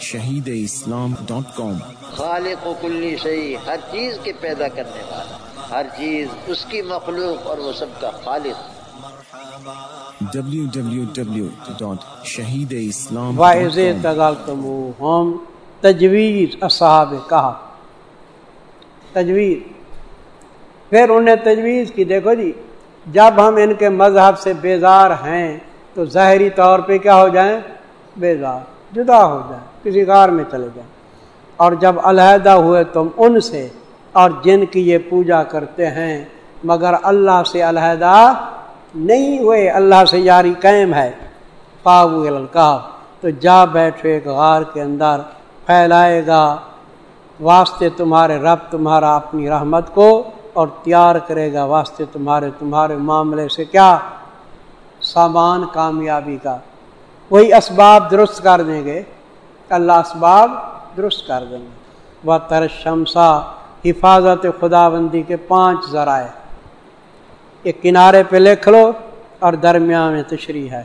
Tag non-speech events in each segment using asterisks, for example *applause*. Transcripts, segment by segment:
Shaheed Islam dot کام۔ خالق و کلی شہی ہر چیز کے پیدا کرنے والا ہر چیز اس کی مخلوق اور وہ سب کا خالق۔ تغالتم ہم تجویز اصحاب کہا۔ تجویز۔ پھر انہیں تجویز کی دیکھو جی جب ہم ان کے مذہب سے بیزار ہیں تو ظاہری طور پہ کیا ہو جائیں؟ بیزار۔ جدا ہو جائیں کسی غار میں چلے جائیں۔ اور جب علیحدہ ہوئے تم ان سے، اور جن کی یہ پوجا کرتے ہیں، مگر اللہ سے علیحدہ نہیں ہوئے، اللہ سے یاری قائم ہے۔ پاو الکاف تو جا بیٹھو ایک غار کے اندر، پھیلائے گا۔ واسطے تمہارے رب تمہارا اپنی رحمت کو، اور تیار کرے گا۔ واسطے تمہارے تمہارے معاملے سے کیا؟ سامان کامیابی کا۔ وہی اسباب درست کر دیں گے۔ اللہ اسباب درست کر دیں گے۔ وہ ترشمسا حفاظت خدا بندی کے پانچ ذرائع۔ ایک کنارے پہ لکھ لو اور درمیان میں تشریح ہے۔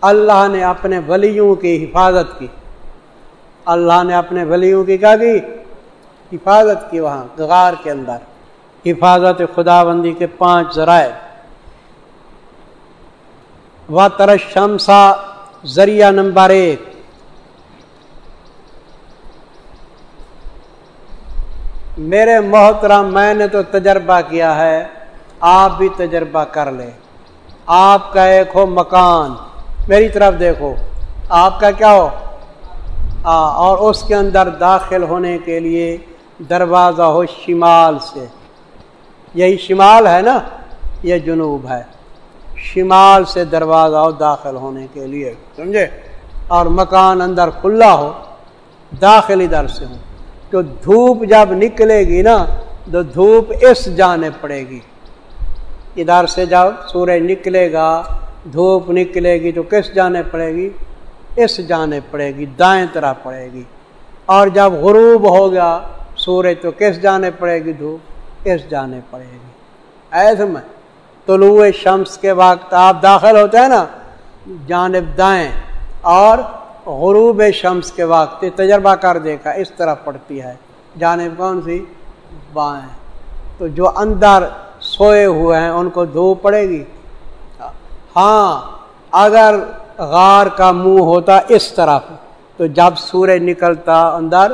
اللہ نے اپنے ولیوں کی حفاظت کی۔ اللہ نے اپنے ولیوں کی کیا کی؟ حفاظت کی وہاں، غار کے اندر۔ حفاظت خدا بندی کے پانچ ذرائع۔ و ترشمسا ذریعہ نمبر ایک۔ میرے محترم میں نے تو تجربہ کیا ہے آپ بھی تجربہ کر لیں۔ آپ کا ایک ہو مکان۔ میری طرف دیکھو آپ کا کیا ہو؟ آ, اور اس کے اندر داخل ہونے کے لیے دروازہ ہو شمال سے۔ یہی شمال ہے نا؟ یہ جنوب ہے۔ شمال سے دروازہ ہو داخل ہونے کے لیے، سمجھے؟ اور مکان اندر کھلا ہو داخل ادھر سے ہو۔ تو دھوپ جب نکلے گی نا، تو دھوپ اس جانے پڑے گی۔ ادھر سے جب سورج نکلے گا، دھوپ نکلے گی، تو کس جانے پڑے گی؟ اس جانے پڑے گی، دائیں طرح پڑے گی۔ اور جب غروب ہو گیا، سورج تو کس جانے پڑے گی؟ دھوپ اس جانے پڑے گی۔ ایسے میں طلوع شمس کے وقت آپ داخل ہوتے ہیں نا، جانب دائیں، اور غروب شمس کے وقت تجربہ کر دیکھا، اس طرح پڑتی ہے۔ جانب کون سی؟ بائیں۔ تو جو اندر سوئے ہوئے ہیں، ان کو دھوپ پڑے گی۔ ہاں اگر غار کا منہ ہوتا اس طرف، تو جب سورج نکلتا اندر،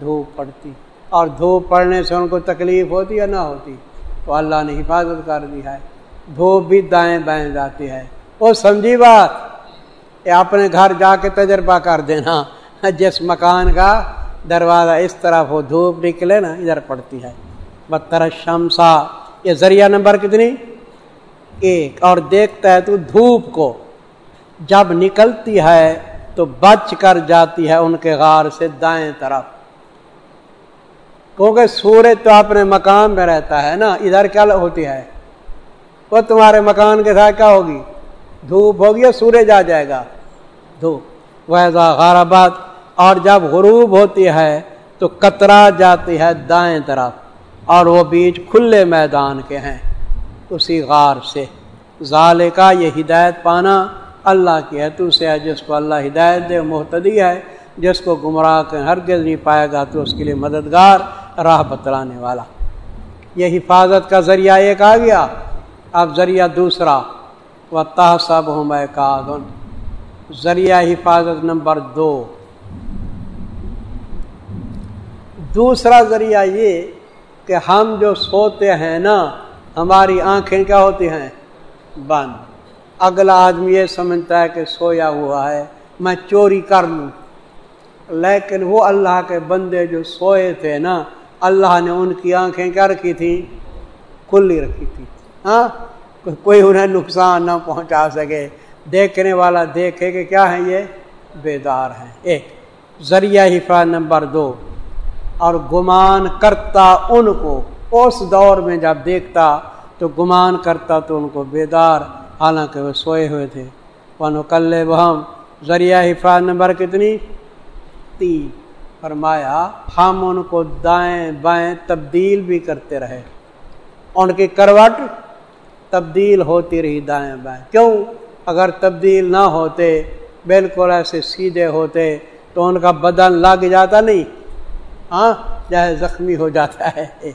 دھوپ پڑتی۔ اور دھوپ پڑنے سے ان کو تکلیف ہوتی یا نہ ہوتی؟ تو اللہ نے حفاظت کر دی ہے۔ دھوپ بھی دائیں بائیں جاتی ہے۔ وہ سمجھی بات اپنے گھر جا کے تجربہ کر دینا، جس مکان کا دروازہ اس طرف ہو دھوپ نکلے نا، ادھر پڑتی ہے۔ بتر شمسا یہ ذریعہ نمبر کتنی؟ ایک۔ اور دیکھتا ہے تو دھوپ کو۔ جب نکلتی ہے تو بچ کر جاتی ہے ان کے غار سے دائیں طرف۔ کیونکہ سورج تو اپنے مکان میں رہتا ہے نا، ادھر کیا ہوتی ہے؟ وہ تمہارے مکان کے ساتھ کیا ہوگی؟ دھوپ ہوگی یا سورج آ جائے گا۔ دھوپ۔ ویزا غاربات اور جب غروب ہوتی ہے، تو کترا جاتی ہے دائیں طرف، اور وہ بیچ کھلے میدان کے ہیں۔ اسی غار سے۔ ظال کا یہ ہدایت پانا اللہ کی ہے۔ تو سے ہے جس کو اللہ ہدایت دے محتدی ہے۔ جس کو گمراہ کے ہرگز نہیں پائے گا، تو اس کے لیے مددگار، راہ بتلانے والا۔ یہ حفاظت کا ذریعہ ایک آ گیا۔ اب ذریعہ دوسرا و تحصب ہوں میں ذریعہ حفاظت نمبر دو۔ دوسرا ذریعہ یہ کہ ہم جو سوتے ہیں نا، ہماری آنکھیں کیا ہوتی ہیں؟ بند۔ اگلا آدمی یہ سمجھتا ہے کہ سویا ہوا ہے، میں چوری کر لوں۔ لیکن وہ اللہ کے بندے جو سوئے تھے نا، اللہ نے ان کی آنکھیں کیا رکھی تھیں؟ کھلی رکھی تھی ہاں؟ کوئی انہیں نقصان نہ پہنچا سکے۔ دیکھنے والا دیکھے کہ کیا ہے یہ؟ بیدار ہیں۔ ایک، ذریعہ حفاظ نمبر دو، اور گمان کرتا ان کو۔ اس دور میں جب دیکھتا تو گمان کرتا تو ان کو بیدار، حالانکہ وہ سوئے ہوئے تھے۔ ون کل بہم ذریعہ حفاظ نمبر کتنی؟ تین۔ فرمایا، ہم ان کو دائیں بائیں تبدیل بھی کرتے رہے۔ ان کی کروٹ تبدیل ہوتی رہی دائیں بائیں۔ کیوں؟ اگر تبدیل نہ ہوتے، بالکل ایسے سیدھے ہوتے تو ان کا بدن لگ جاتا نہیں۔ ہاں جائے زخمی ہو جاتا ہے۔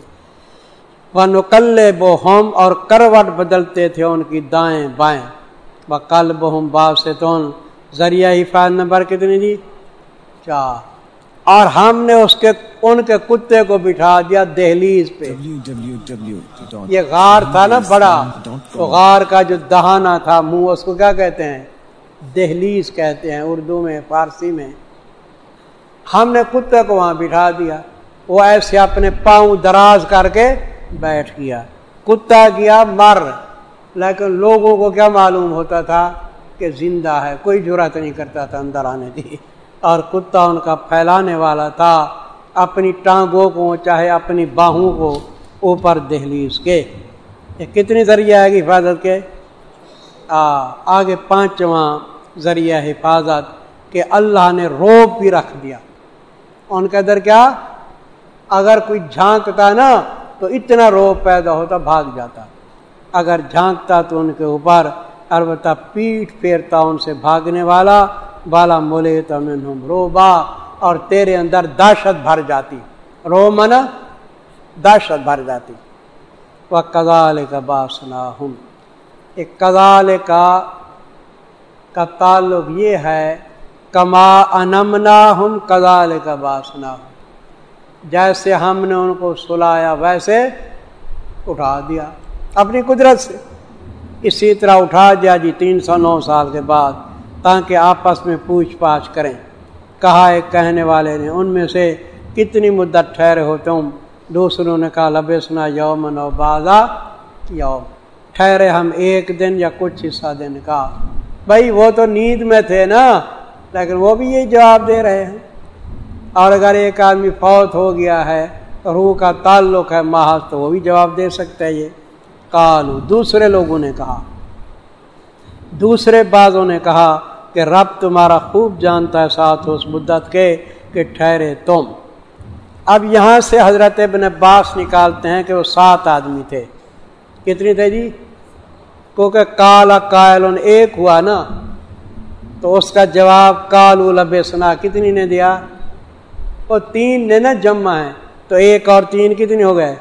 وہ نکلے بو ہوم اور کروٹ بدلتے تھے ان کی دائیں بائیں۔ وہ کل بہم باپ سے تو ذریعہ حفاظ نمبر کتنی جی؟ چار۔ اور ہم نے اس کے ان کے کتے کو بٹھا دیا دہلیز پہ۔ یہ غار تھا نا بڑا۔ تو غار کا جو دہانا تھا منہ اس کو کیا کہتے ہیں؟ دہلیز کہتے ہیں اردو میں فارسی میں۔ ہم نے کتے کو وہاں بٹھا دیا۔ وہ ایسے اپنے پاؤں دراز کر کے بیٹھ گیا۔ کتا گیا مر۔ لیکن لوگوں کو کیا معلوم ہوتا تھا کہ زندہ ہے کوئی ضرورت نہیں کرتا تھا اندر آنے کی اور کتا ان کا پھیلانے والا تھا، اپنی ٹانگوں کو، چاہے اپنی باہوں کو اوپر دہلیز کے۔ یہ کتنی ذریعہ ہے حفاظت کے؟ آگے پانچواں ذریعہ حفاظت کہ اللہ نے روب بھی رکھ دیا۔ ان کے اندر کیا؟ اگر کوئی جھانکتا نا، تو اتنا روب پیدا ہوتا، بھاگ جاتا۔ اگر جھانکتا تو ان کے اوپر، البتہ پیٹ پھیرتا ان سے بھاگنے والا۔ بالا مولے تم روبا، اور تیرے اندر دہشت بھر جاتی۔ رو من دہشت بھر جاتی۔ وہ کزال کا باسنا ہوں ایک کزال کا کا تعلق یہ ہے، کما انمنا ہم کزال کا باسنا ہوں جیسے ہم نے ان کو سلایا، ویسے اٹھا دیا۔ اپنی قدرت سے۔ اسی طرح اٹھا دیا جی تین سو نو سال کے بعد۔ تاکہ آپس میں پوچھ پاچھ کریں۔ کہا ایک کہنے والے نے، ان میں سے کتنی مدت ٹھہرے ہو تم؟ دوسروں نے کہا لبے سنا یوم نو بازا یوم۔ ٹھہرے ہم ایک دن یا کچھ حصہ دن کا۔ بھائی، وہ تو نیند میں تھے نا، لیکن وہ بھی یہی جواب دے رہے ہیں۔ اور اگر ایک آدمی فوت ہو گیا ہے، روح کا تعلق ہے محض، تو وہ بھی جواب دے سکتا ہے یہ۔ کالو دوسرے لوگوں نے کہا۔ دوسرے بازوں نے کہا کہ رب تمہارا خوب جانتا ہے ساتھ اس مدت کے کہ ٹھہرے تم۔ اب یہاں سے حضرت ابن عباس نکالتے ہیں کہ وہ سات آدمی تھے۔ کتنی تھے جی؟ کیونکہ کالا کائل ایک ہوا نا۔ تو اس کا جواب کالو لبے سنا کتنی نے دیا؟ وہ تین نے نا جمع ہے تو ایک اور تین کتنی ہو گئے؟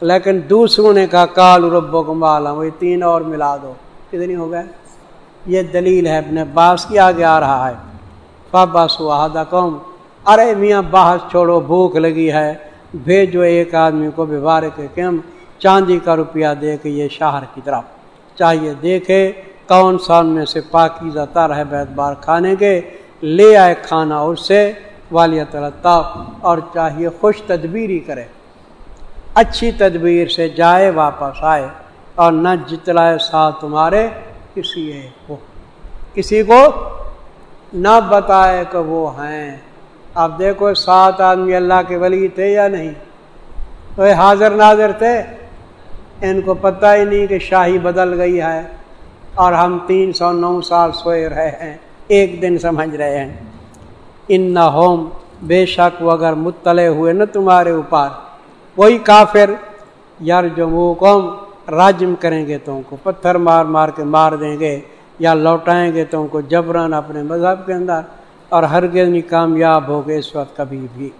لیکن دوسروں نے کہا کالو ربو کو مالا وہ تین اور ملا دو۔ کتنی ہو گئے؟ یہ دلیل ہے اپنے باس کی آگے آ رہا ہے۔ پابا سہادا قوم، ارے میاں باہر چھوڑو، بھوک لگی ہے۔ بھیجو ایک آدمی کو بیوارے کے کم چاندی کا روپیہ دے کے یہ شہر کی طرف۔ چاہیے دیکھے کون سا ان میں سے پاکیزہ تر ہے بیت بار کھانے کے۔ لے آئے کھانا اس سے والیت الطاف، اور چاہیے خوش تدبیری کرے۔ اچھی تدبیر سے جائے واپس آئے اور نہ جتلائے ساتھ تمہارے۔ کسی ایک کو۔ کسی کو نہ بتائے کہ وہ ہیں۔ اب دیکھو، سات آدمی اللہ کے ولی تھے یا نہیں؟ تو یہ حاضر ناظر تھے۔ ان کو پتہ ہی نہیں کہ شاہی بدل گئی ہے اور ہم تین سو نو سال سوئے رہے ہیں، ایک دن سمجھ رہے ہیں۔ ان نہ ہوم بے شک وہ اگر مطلع ہوئے نا تمہارے اوپر۔ وہی کافر یار جو قوم راجم کریں گے تو ان کو پتھر مار مار کے مار دیں گے یا لوٹائیں گے تو ان کو جبران اپنے مذہب کے اندر اور ہر نہیں کامیاب ہو گئے اس وقت کبھی بھی۔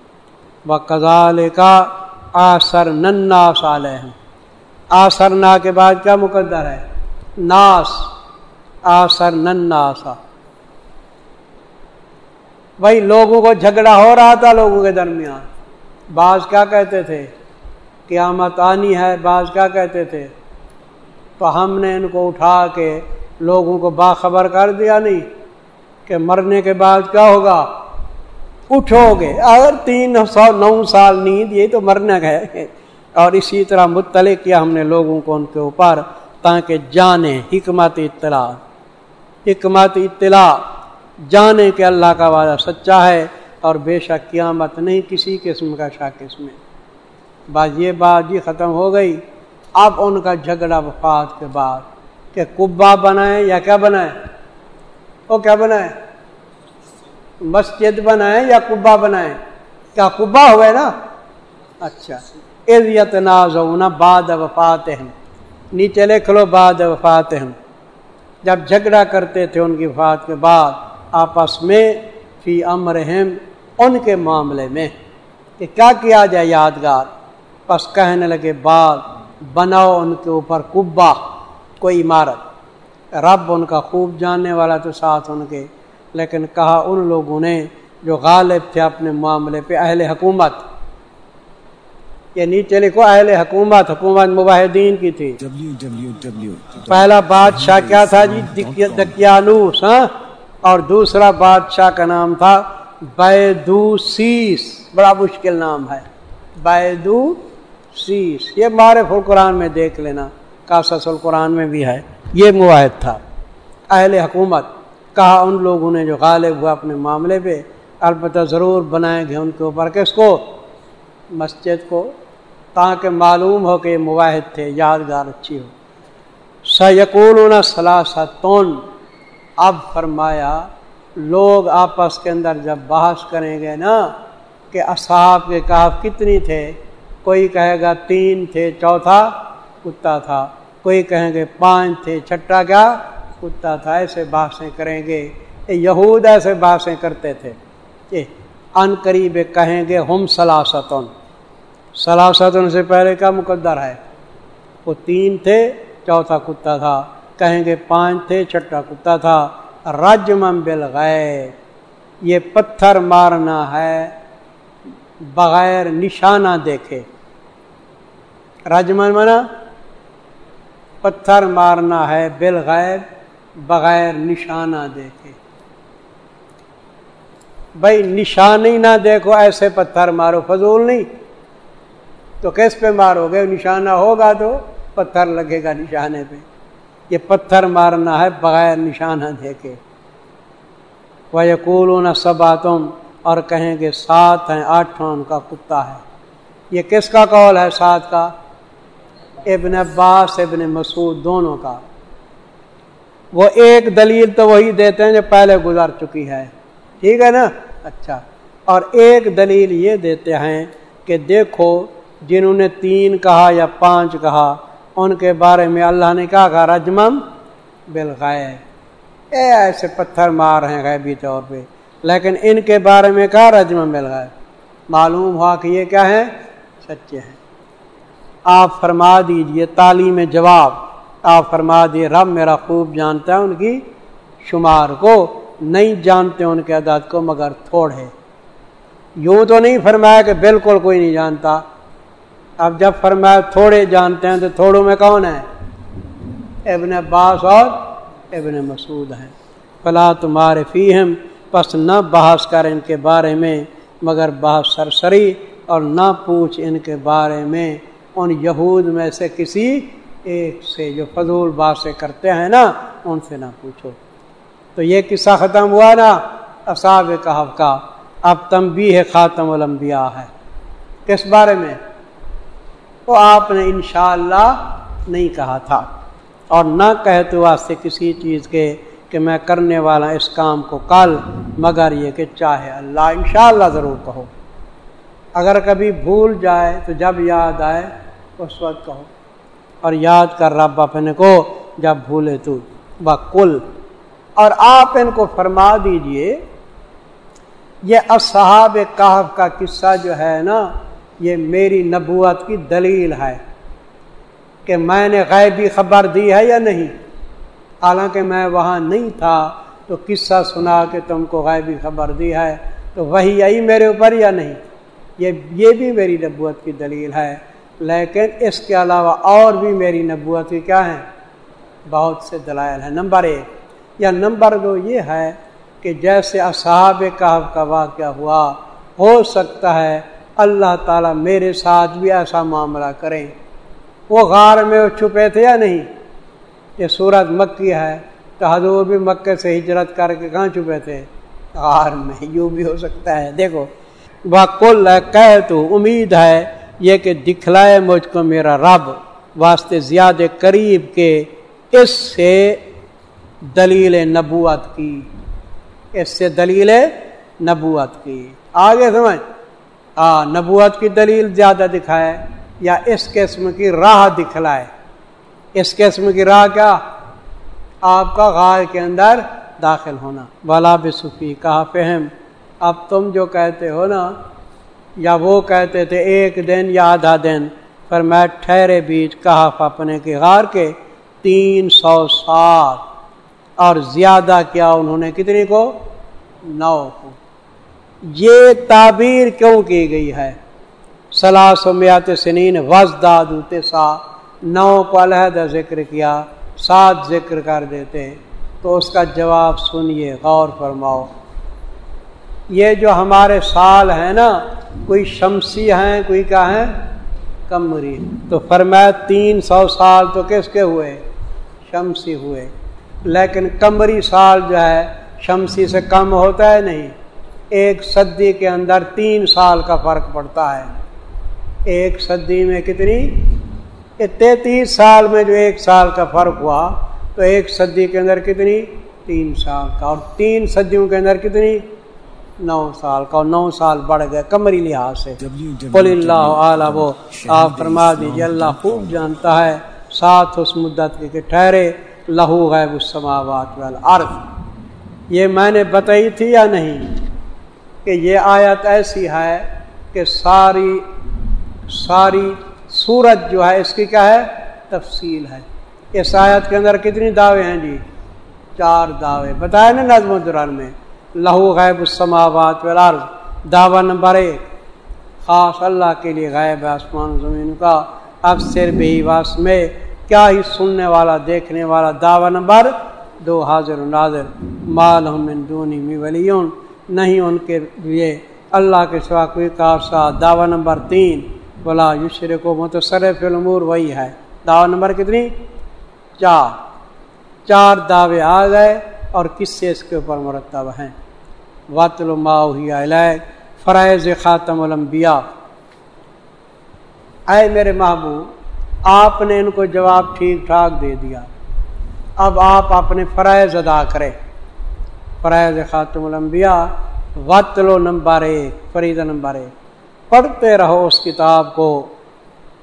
وہ کزال کا آسر ننا سال ہے آسر نا کے بعد کیا مقدر ہے؟ ناس۔ آسر نناسا بھائی لوگوں کو جھگڑا ہو رہا تھا لوگوں کے درمیان۔ بعض کیا کہتے تھے؟ قیامت آنی ہے، بعض کیا کہتے تھے؟ تو ہم نے ان کو اٹھا کے لوگوں کو باخبر کر دیا نہیں کہ مرنے کے بعد کیا ہوگا؟ اٹھو گے۔ اگر تین سو نو سال نیند یہ تو مرنا گئے۔ اور اسی طرح مطلع کیا ہم نے لوگوں کو ان کے اوپر تاکہ جانے، حکمت اطلاع۔ حکمت اطلاع۔ جانے کہ اللہ کا وعدہ سچا ہے اور بے شک قیامت نہیں کسی قسم کا شاک اس میں۔ بات یہ بات جی ختم ہو گئی۔ اب ان کا جھگڑا وفات کے بعد کہ کبا بنائے یا کیا بنائے وہ کیا بنائے مسجد بنائے یا کبا بنائے کیا کبا ہوئے نا؟ اچھا۔ عزت ناز ہونا بعد وفات ہیں نیچے لکھ لو بعد وفات ہیں جب جھگڑا کرتے تھے ان کی وفات کے بعد، آپس میں فی امرہم، ان کے معاملے میں کہ کیا کیا جائے یادگار؟ پس کہنے لگے، بعد بناؤ ان کے اوپر کبا کوئی عمارت۔ رب ان کا خوب جاننے والا تو ساتھ ان کے۔ لیکن کہا ان لوگوں نے جو غالب تھے اپنے معاملے پہ اہل حکومت۔ یہ نیچے لکھو اہل حکومت حکومت مباہدین کی تھی۔ پہلا بادشاہ کیا تھا جی؟ دکیانوس ہاں؟ اور دوسرا بادشاہ کا نام تھا بیدو سیس بڑا مشکل نام ہے۔ بیدو سیس یہ معرف القرآن میں دیکھ لینا کاسس القرآن میں بھی ہے۔ یہ معاہد تھا۔ اہل حکومت کہا ان لوگوں نے جو غالب ہوا اپنے معاملے پہ، البتہ ضرور بنائیں گے ان کے اوپر کس کو؟ مسجد کو، تاکہ معلوم ہو کہ یہ مواحد تھے، یادگار اچھی ہو۔ سیقول سلاستون اب فرمایا، لوگ آپس کے اندر جب بحث کریں گے نا، کہ اصحاب کے کاف کتنی تھے کوئی کہے گا تین تھے، چوتھا کتا تھا۔ کوئی کہیں گے پانچ تھے، چھٹا کیا کتا تھا۔ ایسے بحثیں کریں گے۔ یہود ایسے بحثیں کرتے تھے۔ ان قریب کہیں گے ہم سلاستن سلاستن سے پہلے کا مقدر ہے؟ وہ تین تھے، چوتھا کتا تھا۔ کہیں گے پانچ تھے، چھٹا کتا تھا۔ رجم بالغیر یہ پتھر مارنا ہے۔ بغیر نشانہ دیکھے۔ رجمن منا پتھر مارنا ہے بالغیر بغیر نشانہ دیکھے۔ بھائی نشانی نہ دیکھو، ایسے پتھر مارو، فضول نہیں۔ تو کس پہ مارو گے؟ نشانہ ہوگا تو پتھر لگے گا نشانے پہ۔ یہ پتھر مارنا ہے، بغیر نشانہ دیکھے۔ وہ یقول سبا تم اور کہیں گے سات ہیں آٹھواں ان کا کتا ہے۔ یہ کس کا قول ہے سات کا؟ ابن عباس، ابن مسعود، دونوں کا۔ وہ ایک دلیل تو وہی دیتے ہیں جو پہلے گزر چکی ہے۔ ٹھیک ہے نا؟ اچھا۔ اور ایک دلیل یہ دیتے ہیں کہ دیکھو، جنہوں نے تین کہا یا پانچ کہا، ان کے بارے میں اللہ نے کہا کہا رجمم بالغائے اے ایسے پتھر مار ہیں غیبی طور پہ۔ لیکن ان کے بارے میں کہا رجمم بالغائے معلوم ہوا کہ یہ کیا ہے؟ سچے ہیں۔ آپ فرما دیجیے تعلیم جواب۔ آپ فرما دیے رب میرا خوب جانتا ہے ان کی شمار کو۔ نہیں جانتے ان کے عدد کو مگر تھوڑے۔ یوں تو نہیں فرمایا کہ بالکل کوئی نہیں جانتا۔ اب جب فرمایا تھوڑے جانتے ہیں تو تھوڑوں میں کون ہے؟ ابن عباس اور ابن مسعود ہیں۔ فلا تمہارے فیم پس نہ بحث کر ان کے بارے میں، مگر بحث سرسری اور نہ پوچھ ان کے بارے میں۔ ان یہود میں سے کسی ایک سے جو فضول باتیں کرتے ہیں نا، ان سے نہ پوچھو۔ تو یہ قصہ ختم ہوا نا اصاب کہف کا۔ اب تم بھی ہے خاتم الانبیاء ہے۔ کس بارے میں؟ وہ آپ نے انشاءاللہ نہیں کہا تھا۔ اور نہ کہتے واسطے کسی چیز کے کہ میں کرنے والا اس کام کو کل، مگر یہ کہ چاہے اللہ انشاءاللہ ضرور کہو۔ اگر کبھی بھول جائے تو جب یاد آئے اس وقت کہو۔ اور یاد کر رب اپنے کو جب بھولے تو بکل اور آپ ان کو فرما دیجیے، یہ اصحاب کہف کا قصہ جو ہے نا، یہ میری نبوت کی دلیل ہے کہ میں نے غیبی خبر دی ہے یا نہیں۔ حالانکہ میں وہاں نہیں تھا تو قصہ سنا کہ تم کو غیبی خبر دی ہے، تو وہی آئی میرے اوپر یا نہیں؟ یہ یہ بھی میری نبوت کی دلیل ہے، لیکن اس کے علاوہ اور بھی میری نبوت کی کیا ہیں؟ بہت سے دلائل ہیں۔ نمبر ایک، یا نمبر دو یہ ہے کہ جیسے اصحاب کہف کا واقعہ ہوا، ہو سکتا ہے اللہ تعالیٰ میرے ساتھ بھی ایسا معاملہ کریں۔ وہ غار میں وہ چھپے تھے یا نہیں؟ یہ صورت مکی ہے تو حضور بھی مکے سے ہجرت کر کے کہاں چھپے تھے؟ غار میں، یوں بھی ہو سکتا ہے۔ دیکھو وہ کل تو امید ہے یہ کہ دکھلائے مجھ کو میرا رب واسطے زیادہ قریب کے اس سے دلیل نبوت کی۔ اس سے دلیل نبوت کی۔ آگے سمجھ۔ ہاں نبوت کی دلیل زیادہ دکھائے یا اس قسم کی راہ دکھلائے۔ اس قسم کی راہ کیا آپ کا غار کے اندر داخل ہونا۔ بالا بصفی کہا فہم۔ اب تم جو کہتے ہو نا، یا وہ کہتے تھے ایک دن یا آدھا دن پر میں ٹھہرے بیچ کہا اپنے کے غار کے تین سو سات اور زیادہ کیا انہوں نے، کتنی کو؟ نو کو۔ یہ تعبیر کیوں کی گئی ہے؟ سلاس و میات سنین وزداد سا نو کو علیحدہ ذکر کیا، سات ذکر کر دیتے تو اس کا جواب سنیے، غور فرماؤ۔ یہ جو ہمارے سال ہیں نا، کوئی شمسی ہیں، کوئی کیا ہیں؟ کمری تو فرمایا، تین سو سال تو کس کے ہوئے؟ شمسی ہوئے۔ لیکن کمری سال جو ہے، شمسی سے کم ہوتا ہے نہیں۔ ایک صدی کے اندر تین سال کا فرق پڑتا ہے۔ ایک صدی میں کتنی؟ تینتیس سال میں جو ایک سال کا فرق ہوا تو ایک صدی کے اندر کتنی؟ تین سال کا۔ اور تین صدیوں کے اندر کتنی؟ نو سال کا۔ اور نو سال بڑھ گئے کمری لحاظ سے۔ بول اللہ اعلیٰ وہ آپ فرما دیجیے اللہ خوب جانتا ہے ساتھ اس مدت کے کہ ٹھہرے لہو غیب السماوات والارض۔ یہ میں نے بتائی تھی یا نہیں؟ کہ یہ آیت ایسی ہے کہ ساری ساری سورج جو ہے، اس کی کیا ہے؟ تفصیل ہے۔ اس آیت کے اندر کتنی دعوے ہیں جی؟ چار دعوے۔ بتایا نا نظم الدران میں۔ لہو غیب السماوات والارض۔ دعوی نمبر ایک۔ خاص اللہ کے لیے غیب آسمان زمین کا۔ اکثر بے واس میں کیا ہی سننے والا، دیکھنے والا دعوی نمبر دو۔ حاضر ناظر۔ مال دونی می ولیون۔ نہیں ان کے لیے اللہ کے سوا کوئی کافسا دعوی نمبر تین۔ بلا یشر کو متصرف الامور وہی ہے۔ دعوی نمبر کتنی؟ چار۔ چار دعوے آ گئے اور کس سے اس کے اوپر مرتب ہیں؟ وط علیہ فرائض خاتم الانبیاء۔ اے میرے محبوب، آپ نے ان کو جواب ٹھیک ٹھاک دے دیا۔ اب آپ اپنے فرائض ادا کریں۔ فرائض خاتم الانبیاء وطلو نمبر ایک، فرید نمبر ایک۔ پڑھتے رہو اس کتاب کو،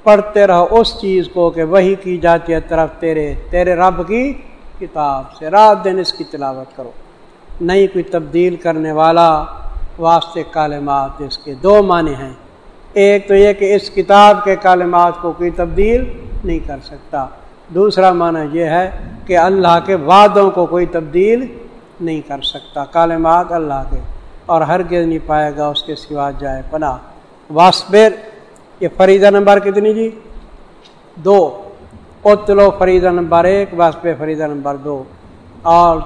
پڑھتے رہو اس چیز کو کہ وہی کی جاتی ہے طرف تیرے تیرے رب کی کتاب سے۔ رات دن اس کی تلاوت کرو۔ نہیں کوئی تبدیل کرنے والا واسطے کالمات اس کے دو معنی ہیں۔ ایک تو یہ کہ اس کتاب کے کالمات کو کوئی تبدیل نہیں کر سکتا۔ دوسرا معنی یہ ہے کہ اللہ کے وعدوں کو کوئی تبدیل نہیں کر سکتا۔ کالمات اللہ کے اور ہر گز نہیں پائے گا اس کے سوا جائے پناہ۔ واسبر یہ فریضہ نمبر کتنی جی؟ دو۔ اتلو فریضہ نمبر ایک واسپے فریضہ نمبر دو۔ اور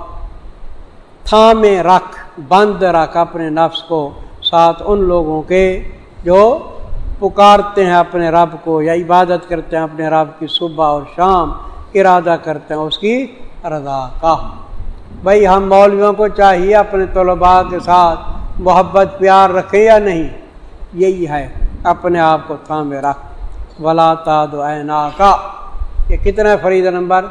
تھامے رکھ، بند رکھ اپنے نفس کو، ساتھ ان لوگوں کے جو پکارتے ہیں اپنے رب کو یا عبادت کرتے ہیں اپنے رب کی صبح اور شام، ارادہ کرتے ہیں اس کی رضا کا۔ بھائی، ہم مولویوں کو چاہیے اپنے طلباء کے ساتھ محبت، پیار رکھے یا نہیں؟ یہی ہے، اپنے آپ کو تھامے رکھ۔ ولا تاد کا یہ کتنا فرید نمبر؟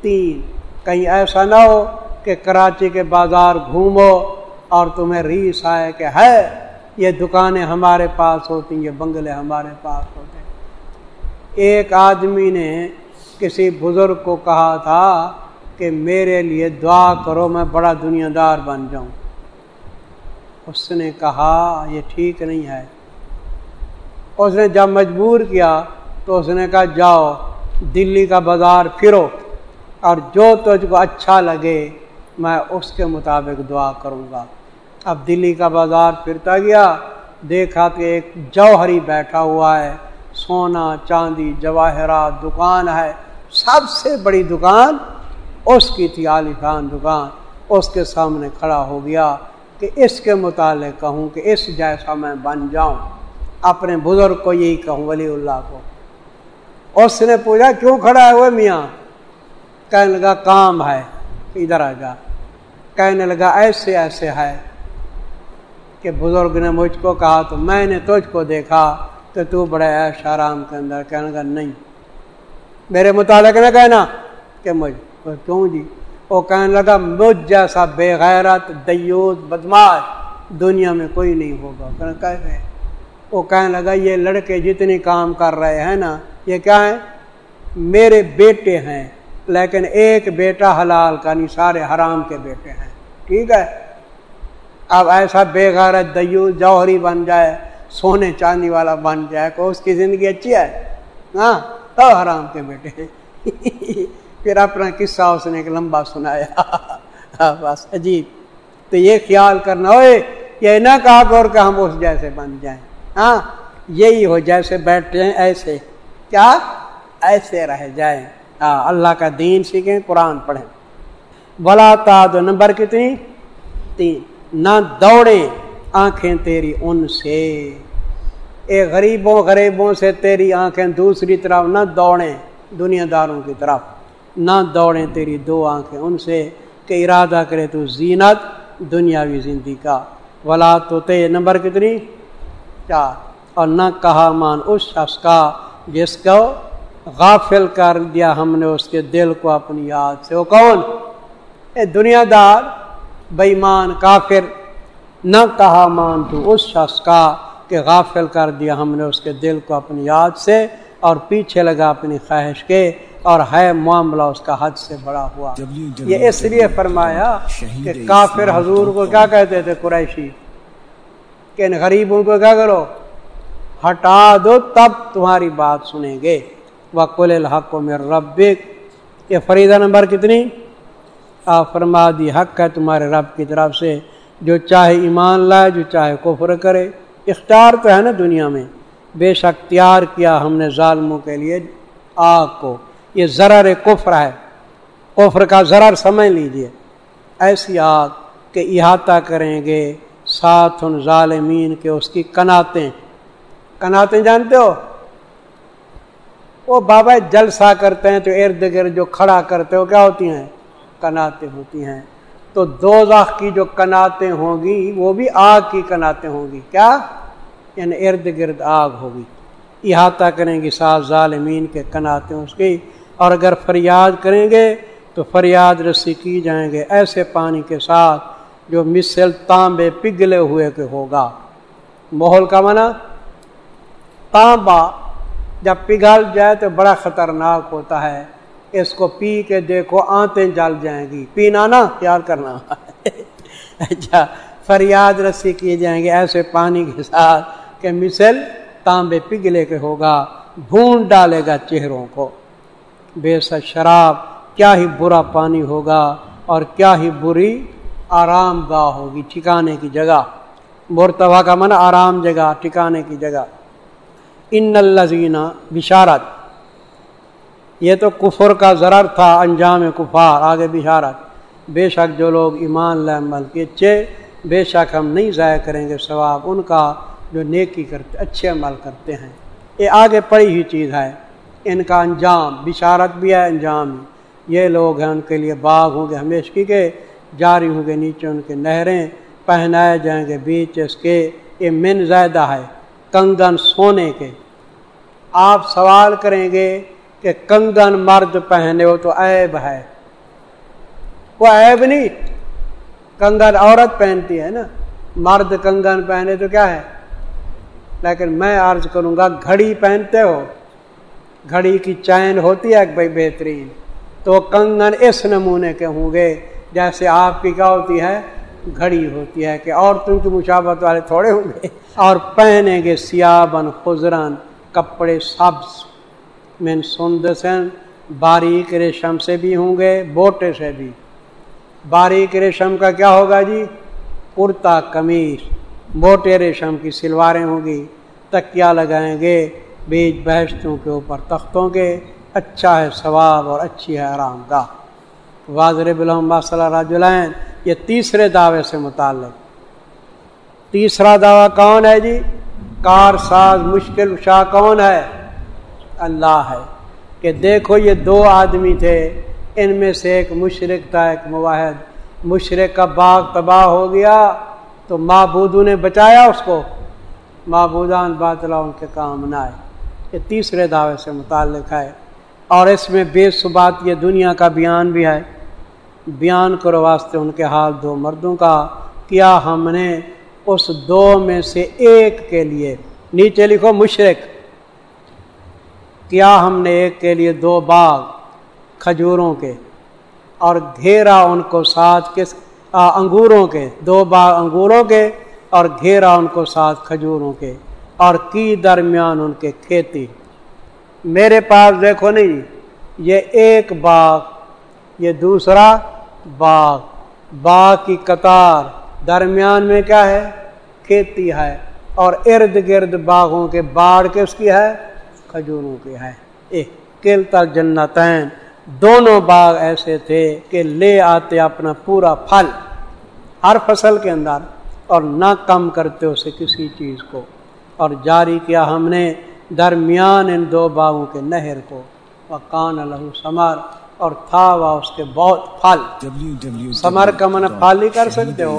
تین۔ کہیں ایسا نہ ہو کہ کراچی کے بازار گھومو اور تمہیں ریس آئے کہ ہے، یہ دکانیں ہمارے پاس ہوتی یہ بنگلے ہمارے پاس ہوتے ایک آدمی نے کسی بزرگ کو کہا تھا کہ میرے لیے دعا کرو، میں بڑا دنیا دار بن جاؤں۔ اس نے کہا، یہ ٹھیک نہیں ہے۔ اس نے جب مجبور کیا تو اس نے کہا، جاؤ، دلی کا بازار پھرو اور جو تجھ کو اچھا لگے میں اس کے مطابق دعا کروں گا۔ اب دلی کا بازار پھرتا گیا، دیکھا کہ ایک جوہری بیٹھا ہوا ہے، سونا، چاندی جواہرات دکان ہے۔ سب سے بڑی دکان اس کی تھی، عالی خان دکان۔ اس کے سامنے کھڑا ہو گیا۔ کہ اس کے متعلق کہوں کہ اس جیسا میں بن جاؤں۔ اپنے بزرگ کو یہی کہوں، ولی اللہ کو۔ اس نے پوچھا، کیوں کھڑا ہے وہ میاں؟ کہنے لگا، کام ہے، ادھر آ جا۔ کہنے لگا، ایسے ایسے ہے کہ بزرگ نے مجھ کو کہا، تو میں نے تجھ کو دیکھا کہ تو بڑے ایش آرام کے اندر کہنے لگا، نہیں۔ میرے متعلق نہ کہنا کہ مجھ کیوں جی؟ وہ کہنے لگا، مجھ جیسا بے غیرت دیوت بدماش دنیا میں کوئی نہیں ہوگا۔ کہتے وہ کہنے لگا، یہ لڑکے جتنے کام کر رہے ہیں نا، یہ کیا ہے میرے بیٹے ہیں، لیکن ایک بیٹا حلال کا نہیں، سارے حرام کے بیٹے ہیں۔ ٹھیک ہے؟ اب ایسا بے غیرت دیو جوہری بن جائے، سونے چاندی والا بن جائے کو اس کی زندگی اچھی ہے؟ ہاں تو حرام کے بیٹے ہیں۔ پھر اپنا قصہ اس نے ایک لمبا سنایا. *laughs* بس عجیب. تو یہ خیال کرنا ہوئے یہ نہ کہا اور کہ ہم اس جیسے بن جائیں. ہاں یہی ہو، جیسے بیٹھے ہیں، ایسے. کیا؟ ایسے رہ جائیں. ہاں اللہ کا دین سیکھیں، قرآن پڑھیں. بلا تاد نمبر کتنی؟ تین. نہ دوڑے آنکھیں تیری ان سے. اے غریبوں غریبوں سے تیری آنکھیں دوسری طرف، نہ دوڑیں، دنیا داروں کی طرف. نہ دوڑیں تیری دو آنکھیں، ان سے کہ ارادہ کرے تو زینت دنیاوی زندگی کا۔ ولا تو تے نمبر کتنی؟ چار۔ اور نہ کہا مان اس شخص کا جس کو غافل کر دیا ہم نے اس کے دل کو اپنی یاد سے۔ وہ کون؟ اے دنیا دار بےمان کافر۔ نہ کہا مان تو اس شخص کا کہ غافل کر دیا ہم نے اس کے دل کو اپنی یاد سے اور پیچھے لگا اپنی خواہش کے۔ اور ہے معاملہ اس کا حد سے بڑا ہوا۔ یہ اس لیے فرمایا کہ کافر حضور کو کیا کہتے تھے قریشی؟ کہ ان غریبوں کو کیا کرو؟ ہٹا دو، تب تمہاری بات سنیں گے۔ وکل الحق و میر ربک۔ یہ فریدہ نمبر کتنی؟ آپ فرما دی، حق ہے تمہارے رب کی طرف سے۔ جو چاہے ایمان لائے، جو چاہے کفر کرے۔ اختیار تو ہے نا دنیا میں۔ بے شک تیار کیا ہم نے ظالموں کے لیے آگ کو۔ یہ ذرر کفر ہے۔ کفر کا ذرر سمجھ لیجیے۔ ایسی آگ کہ احاطہ کریں گے ساتھ ان ظالمین کے اس کی کناتیں۔ کناتیں جانتے ہو؟ وہ بابا جلسہ کرتے ہیں تو ارد گرد جو کھڑا کرتے ہو، کیا ہوتی ہیں؟ کناتیں ہوتی ہیں۔ تو دو کی جو کناتیں ہوں گی، وہ بھی آگ کی کناتیں ہوں گی۔ کیا؟ یعنی ارد گرد آگ ہوگی۔ احاطہ کریں گی سات ظالمین کے کناتیں، اس کی اور اگر فریاد کریں گے تو فریاد رسی کی جائیں گے۔ ایسے پانی کے ساتھ جو مسل تانبے پگھلے ہوئے کے ہوگا۔ ماحول کا منع تانبا جب پگھل جائے تو بڑا خطرناک ہوتا ہے۔ اس کو پی کے دیکھو آنتے جل جائیں گی۔ پینا نا پیار کرنا۔ اچھا فریاد رسی کیے جائیں گے ایسے پانی کے ساتھ کہ مسل تانبے پگھلے کے ہوگا۔ بھون ڈالے گا چہروں کو۔ بے سک شراب، کیا ہی برا پانی ہوگا اور کیا ہی بری آرام گاہ ہوگی ٹھکانے کی جگہ۔ مرتبہ کا من آرام جگہ، ٹھکانے کی جگہ۔ ان الزینہ بشارت۔ یہ تو کفر کا ضرر تھا، انجام کفار، آگے بشارت۔ بے شک جو لوگ ایمان لمل کے اچھے، بے شک ہم نہیں ضائع کریں گے ثواب ان کا جو نیکی کرتے، اچھے عمل کرتے ہیں۔ یہ آگے پڑی ہوئی چیز ہے۔ ان کا انجام، بشارت بھی ہے انجام یہ لوگ ہیں ان کے لیے باغ ہوں گے ہمیشہ کے جاری ہوں گے، نیچے ان کے نہریں پہنائے جائیں گے بیچ اس کے۔ یہ من زیادہ ہے کنگن سونے کے۔ آپ سوال کریں گے کہ کنگن مرد پہنے ہو تو عیب ہے۔ وہ عیب نہیں، کنگن عورت پہنتی ہے نا۔ مرد کنگن پہنے تو کیا ہے؟ لیکن میں عرض کروں گا، گھڑی پہنتے ہو۔ گھڑی کی چین ہوتی ہے بھائی بہترین۔ تو کنگن اس نمونے کے ہوں گے، جیسے آپ کی کیا ہوتی ہے، گھڑی ہوتی ہے کہ عورتوں کی مشابت والے تھوڑے ہوں گے۔ اور پہنیں گے سیابن خزرن کپڑے سبز۔ من سندسن باریک ریشم سے بھی ہوں گے، بوٹے سے بھی۔ باریک ریشم کا کیا ہوگا جی؟ کرتا قمیص موٹے ریشم کی سلواریں ہوں گی تکیا لگائیں گے بیچ بحثوں کے اوپر تختوں کے اچھا ہے ثواب اور اچھی ہے آرام گاہ۔ واضر بلحم صلی اللہ یہ تیسرے دعوے سے متعلق۔ تیسرا دعویٰ کون ہے جی؟ کار ساز مشکل شاہ کون ہے؟ اللہ ہے۔ کہ دیکھو یہ دو آدمی تھے۔ ان میں سے ایک مشرق تھا، ایک مواحد۔ مشرق کا باغ تباہ ہو گیا تو معبودوں نے بچایا اس کو۔ معبودان باطلا ان کے کام نہ آئے۔ یہ تیسرے دعوے سے متعلق ہے اور اس میں بے ثبات یہ دنیا کا بیان بھی ہے۔ بیان کرو واسطے ان کے حال دو مردوں کا۔ کیا ہم نے اس دو میں سے ایک کے لیے نیچے لکھو مشرق کیا ہم نے ایک کے لیے دو باغ کھجوروں کے اور گھیرا ان کو ساتھ کس انگوروں کے۔ دو باغ انگوروں کے اور گھیرا ان کو ساتھ کھجوروں کے۔ اور کی درمیان ان کے کھیتی۔ میرے پاس دیکھو نہیں، یہ ایک باغ، یہ دوسرا باغ۔ باغ کی قطار درمیان میں کیا ہے؟ کھیتی ہے۔ اور ارد گرد باغوں کے باڑ کس کی ہے؟ کھجوروں کی ہے۔ ایک کلتا جنتین۔ دونوں باغ ایسے تھے کہ لے آتے اپنا پورا پھل ہر فصل کے اندر اور نہ کم کرتے اسے کسی چیز کو۔ اور جاری کیا ہم نے درمیان ان دو باغوں کے نہر کو۔ کان الح سمر اور تھا وہ اس کے بہت پھل۔ سمر کا من پھل ہی کر سکتے ہو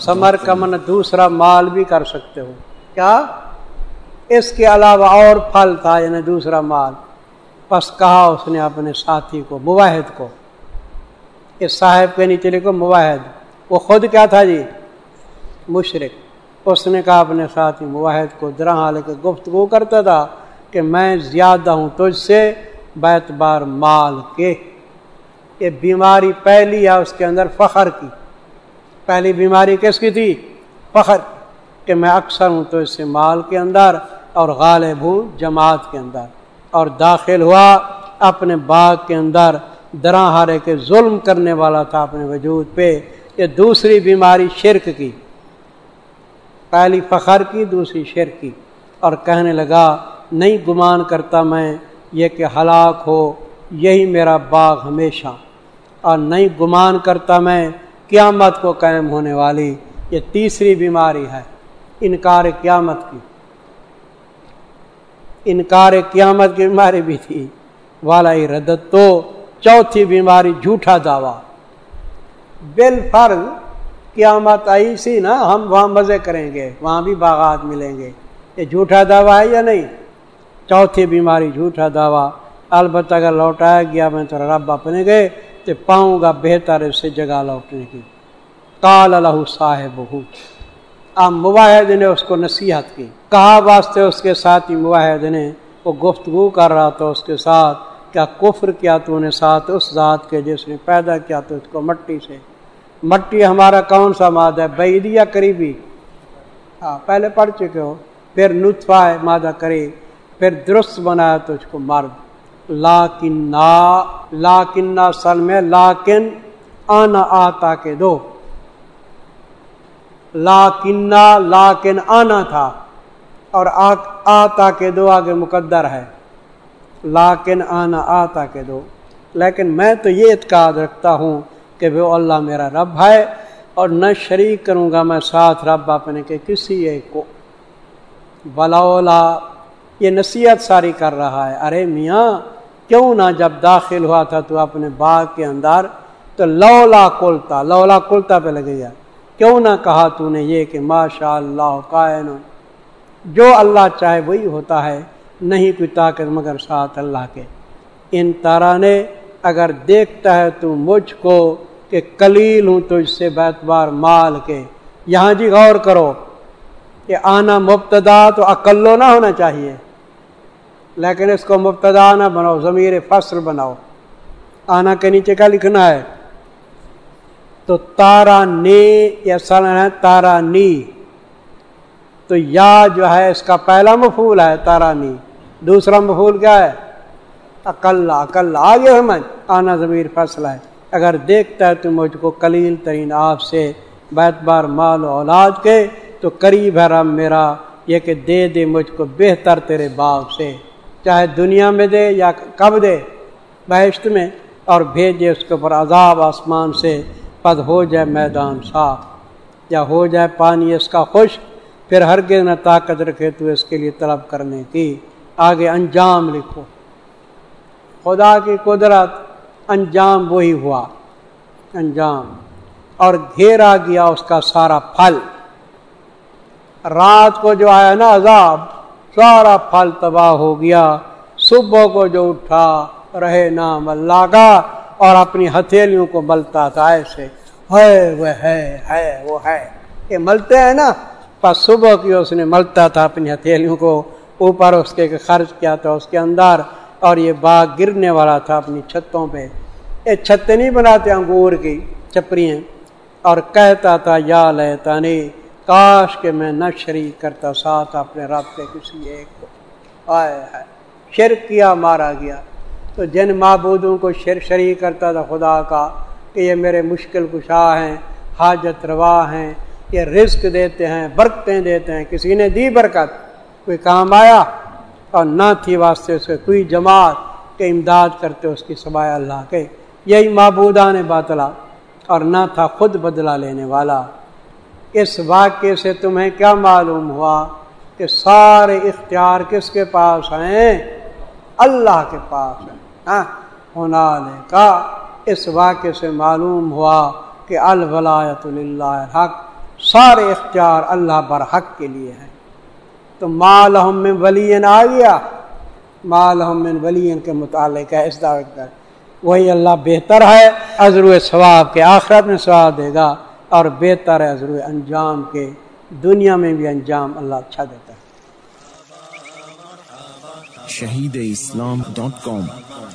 سمر کا من دوسرا مال بھی کر سکتے ہو۔ کیا؟ اس کے علاوہ اور پھل تھا یعنی دوسرا مال۔ پس کہا اس نے اپنے ساتھی کو، مواحد کو۔ اس صاحب کے نیچے لکھو مواحد۔ وہ خود کیا تھا جی؟ مشرق اس نے کہا اپنے ساتھی مواحد کو درا لے کے گفتگو کرتا تھا کہ میں زیادہ ہوں تجھ سے بیت بار مال کے۔ یہ بیماری پہلی ہے اس کے اندر فخر کی۔ پہلی بیماری کس کی تھی؟ فخر کہ میں اکثر ہوں تو اس سے مال کے اندر اور غالب ہوں جماعت کے اندر۔ اور داخل ہوا اپنے باغ کے اندر درا ہارے کے ظلم کرنے والا تھا اپنے وجود پہ۔ یہ دوسری بیماری شرک کی۔ پہلی فخر کی، دوسری شرک کی۔ اور کہنے لگا، نہیں گمان کرتا میں یہ کہ ہلاک ہو، یہی میرا باغ ہمیشہ۔ اور نہیں گمان کرتا میں قیامت کو قائم ہونے والی، یہ تیسری بیماری ہے، انکار قیامت کی۔ انکار قیامت کی بیماری بھی تھی۔ والا ردت تو چوتھی بیماری جھوٹا دعویٰ۔ بال فرض قیامت آئی سی نا، ہم وہاں مزے کریں گے، وہاں بھی باغات ملیں گے۔ یہ جھوٹا دعویٰ ہے یا نہیں؟ چوتھی بیماری جھوٹا دعویٰ۔ البتہ اگر لوٹایا گیا، میں تو رب اپنے گئے تو پاؤں گا بہتر اس سے جگہ لوٹنے کی۔ کال اللہ صاحب اب مواحد نے اس کو نصیحت کی۔ کہا واسطے اس کے ساتھ ہی مواحد نے، وہ گفتگو کر رہا تھا اس کے ساتھ، کیا کفر کیا تو نے ساتھ اس ذات کے جس نے پیدا کیا تو اس کو مٹی سے۔ مٹی ہمارا کون سا مادہ ہے؟ بعیدی یا قریبی؟ ہاں پہلے پڑھ چکے ہو، پھر نطفہ ہے مادہ قریب، پھر درست بنایا تو اس کو مرد۔ لاکن لاکن سل میں لاکن آنا آتا کے دو۔ لاکن لاکن آنا تھا، اور آتا کے دو آگے مقدر ہے۔ لاکن آنا آتا کے دو۔ لیکن میں تو یہ اعتقاد رکھتا ہوں کہ وہ اللہ میرا رب ہے اور نہ شریک کروں گا میں ساتھ رب اپنے کے کسی ایک کو۔ بلا یہ نصیحت ساری کر رہا ہے۔ ارے میاں، کیوں نہ جب داخل ہوا تھا تو اپنے باغ کے اندر تو لولا کلتا لولا کلتا پہ لگے گا کیوں نہ کہا تو نے یہ کہ ماشاء اللہ کائن، جو اللہ چاہے وہی ہوتا ہے، نہیں کوئی طاقت مگر ساتھ اللہ کے۔ ان تارا نے اگر دیکھتا ہے تو مجھ کو کہ کلیل ہوں تو اس سے بیتبار مال کے۔ یہاں جی غور کرو کہ آنا مبتدا تو اکلو نہ ہونا چاہیے، لیکن اس کو مبتدا نہ بناؤ، ضمیر فصل بناؤ۔ آنا کے نیچے کا لکھنا ہے؟ تو تارا نی یا سلن ہے تارا نی۔ تو یا جو ہے اس کا پہلا مفول ہے تارا نی۔ دوسرا مفول کیا ہے؟ اکل اکل آگے سمجھ آنا ضمیر فصل ہے۔ اگر دیکھتا ہے تو مجھ کو کلیل ترین آپ سے بیت بار مال و اولاد کے، تو قریب ہے رب میرا، یہ کہ دے دے مجھ کو بہتر تیرے باغ سے۔ چاہے دنیا میں دے یا کب دے، بہشت میں، اور بھیجے اس کے اوپر عذاب آسمان سے۔ پد ہو جائے میدان صاف، یا ہو جائے پانی اس کا خوش پھر ہر نہ طاقت رکھے تو اس کے لیے طلب کرنے کی۔ آگے انجام لکھو۔ خدا کی قدرت انجام وہی ہوا۔ انجام۔ اور گھیرا گیا اس کا سارا پھل۔ رات کو جو آیا نا عذاب، سارا پھل تباہ ہو گیا۔ صبح کو جو اٹھا، رہے نام اللہ کا اور اپنی ہتھیلیوں کو ملتا تھا ایسے۔ ہے وہ ہے ہے، وہ ہے۔ یہ ملتے ہیں نا۔ پر صبح کی اس نے ملتا تھا اپنی ہتھیلیوں کو۔ اوپر اس کے خرچ کیا تھا، اس کے اندر۔ اور یہ باغ گرنے والا تھا اپنی چھتوں پہ۔ یہ چھتیں نہیں بناتے انگور کی چپریاں۔ اور کہتا تھا، یا لیتانی، کاش کہ میں نہ شریک کرتا، ساتھ اپنے رب کے کسی ایک کو۔ آئے ہے شرک کیا مارا گیا۔ تو جن معبودوں کو شر شریک کرتا تھا خدا کا، کہ یہ میرے مشکل کشا ہیں، حاجت روا ہیں، یہ رزق دیتے ہیں، برکتیں دیتے ہیں۔ کسی نے دی برکت، کوئی کام آیا؟ اور نہ تھی واسطے اس کے کوئی جماعت کے امداد کرتے اس کی سوائے اللہ کے۔ یہی معبودہ نے باطلا اور نہ تھا خود بدلہ لینے والا۔ اس واقعے سے تمہیں کیا معلوم ہوا کہ سارے اختیار کس کے پاس ہیں؟ اللہ کے پاس ہیں۔ ہاں ہونا کا اس واقعے سے معلوم ہوا کہ الولایت اللہ حق سارے اختیار اللہ بر حق کے لیے ہیں۔ تو مال میں ولین آ گیا۔ مال ولین کے متعلق ہے، اس دعوت کا وہی اللہ بہتر ہے عزرو ثواب کے آخرت میں ثواب دے گا اور بہتر ہے عزرو انجام کے دنیا میں بھی انجام اللہ اچھا دیتا ہے۔ شہید اسلام ڈاٹ کام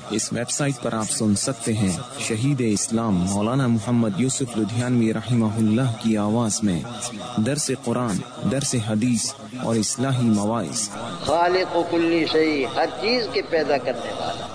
اس ویب سائٹ پر آپ سن سکتے ہیں۔ شہید اسلام مولانا محمد یوسف لدھیانوی رحمہ اللہ کی آواز میں درس قرآن درس حدیث اور اصلاحی مواعث۔ خالق و کلی شہی ہر چیز کے پیدا کرنے والا۔